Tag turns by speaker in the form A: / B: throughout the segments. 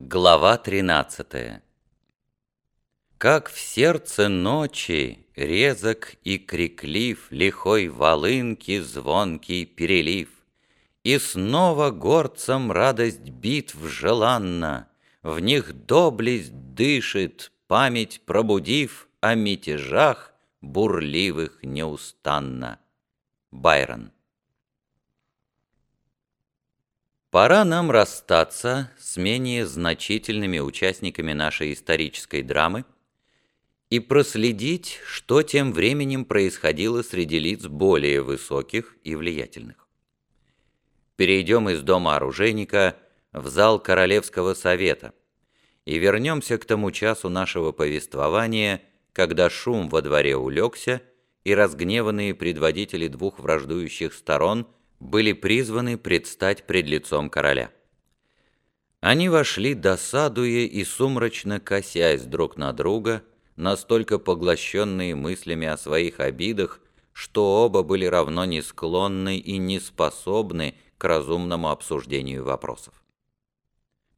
A: Глава 13 Как в сердце ночи резок и криклив Лихой волынки звонкий перелив, И снова горцам радость битв желанна, В них доблесть дышит, память пробудив О мятежах бурливых неустанно. Байрон Пора нам расстаться с менее значительными участниками нашей исторической драмы и проследить, что тем временем происходило среди лиц более высоких и влиятельных. Перейдем из дома оружейника в зал Королевского совета и вернемся к тому часу нашего повествования, когда шум во дворе улегся, и разгневанные предводители двух враждующих сторон – были призваны предстать пред лицом короля. Они вошли, досадуя и сумрачно косясь друг на друга, настолько поглощенные мыслями о своих обидах, что оба были равно не склонны и не способны к разумному обсуждению вопросов.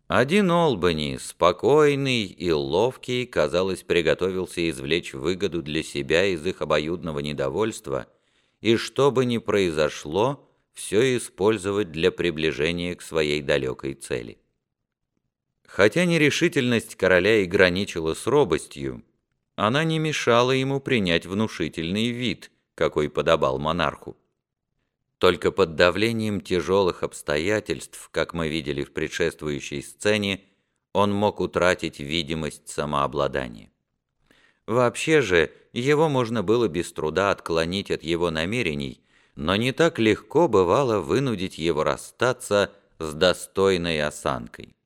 A: Один Олбани, спокойный и ловкий, казалось, приготовился извлечь выгоду для себя из их обоюдного недовольства, и что бы ни произошло, все использовать для приближения к своей далекой цели. Хотя нерешительность короля и граничила с робостью, она не мешала ему принять внушительный вид, какой подобал монарху. Только под давлением тяжелых обстоятельств, как мы видели в предшествующей сцене, он мог утратить видимость самообладания. Вообще же, его можно было без труда отклонить от его намерений, но не так легко бывало вынудить его расстаться с достойной осанкой.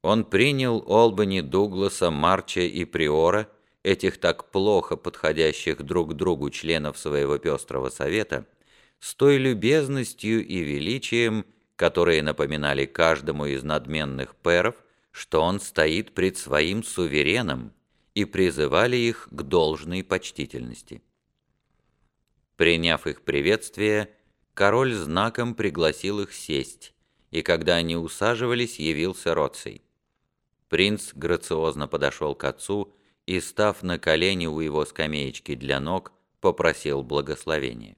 A: Он принял Олбани, Дугласа, Марча и Приора, этих так плохо подходящих друг другу членов своего пестрого совета, с той любезностью и величием, которые напоминали каждому из надменных пэров, что он стоит пред своим сувереном, и призывали их к должной почтительности. Приняв их приветствие, король знаком пригласил их сесть, и когда они усаживались, явился Роций. Принц грациозно подошел к отцу и, став на колени у его скамеечки для ног, попросил благословения.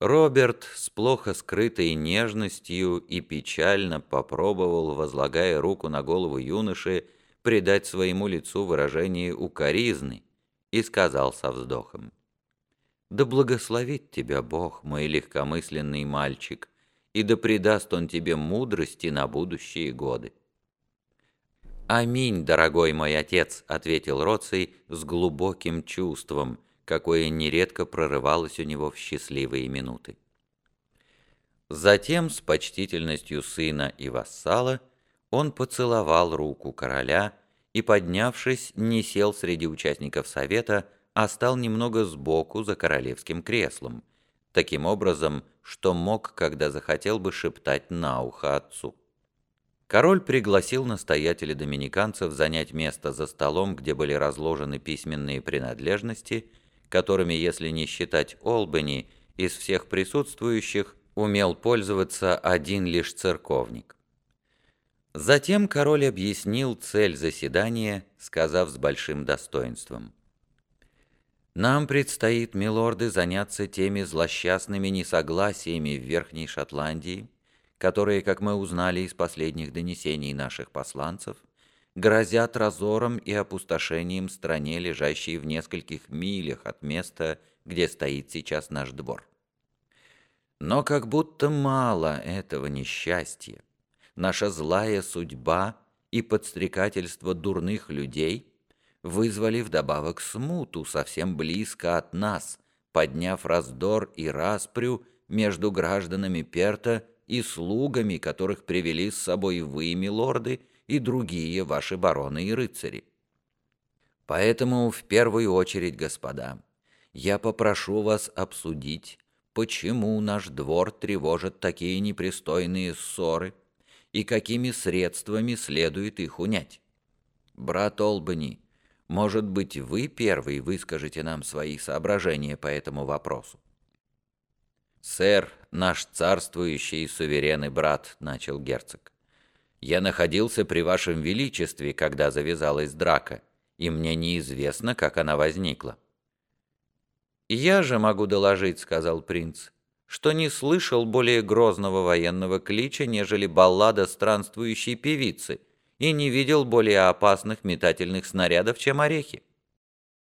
A: Роберт с плохо скрытой нежностью и печально попробовал, возлагая руку на голову юноши, придать своему лицу выражение укоризны и сказал со вздохом. Да благословит тебя Бог, мой легкомысленный мальчик, и да придаст Он тебе мудрости на будущие годы. «Аминь, дорогой мой отец», — ответил Роций с глубоким чувством, какое нередко прорывалось у него в счастливые минуты. Затем, с почтительностью сына и вассала, он поцеловал руку короля и, поднявшись, не сел среди участников совета, а стал немного сбоку за королевским креслом, таким образом, что мог, когда захотел бы шептать на ухо отцу. Король пригласил настоятеля доминиканцев занять место за столом, где были разложены письменные принадлежности, которыми, если не считать Олбани, из всех присутствующих умел пользоваться один лишь церковник. Затем король объяснил цель заседания, сказав с большим достоинством – нам предстоит, милорды, заняться теми злосчастными несогласиями в Верхней Шотландии, которые, как мы узнали из последних донесений наших посланцев, грозят разором и опустошением стране, лежащей в нескольких милях от места, где стоит сейчас наш двор. Но как будто мало этого несчастья. Наша злая судьба и подстрекательство дурных людей – вызвали вдобавок смуту совсем близко от нас, подняв раздор и распрю между гражданами Перта и слугами, которых привели с собой вы, милорды, и другие ваши бароны и рыцари. Поэтому в первую очередь, господа, я попрошу вас обсудить, почему наш двор тревожит такие непристойные ссоры и какими средствами следует их унять. Брат Олбани, может быть, вы первый выскажете нам свои соображения по этому вопросу?» «Сэр, наш царствующий суверенный брат», — начал герцог, Я находился при вашем величестве, когда завязалась драка, и мне неизвестно, как она возникла».
B: «Я же могу доложить», — сказал принц, «что не слышал более грозного военного клича, нежели баллада странствующей певицы, и не видел более опасных метательных снарядов, чем орехи».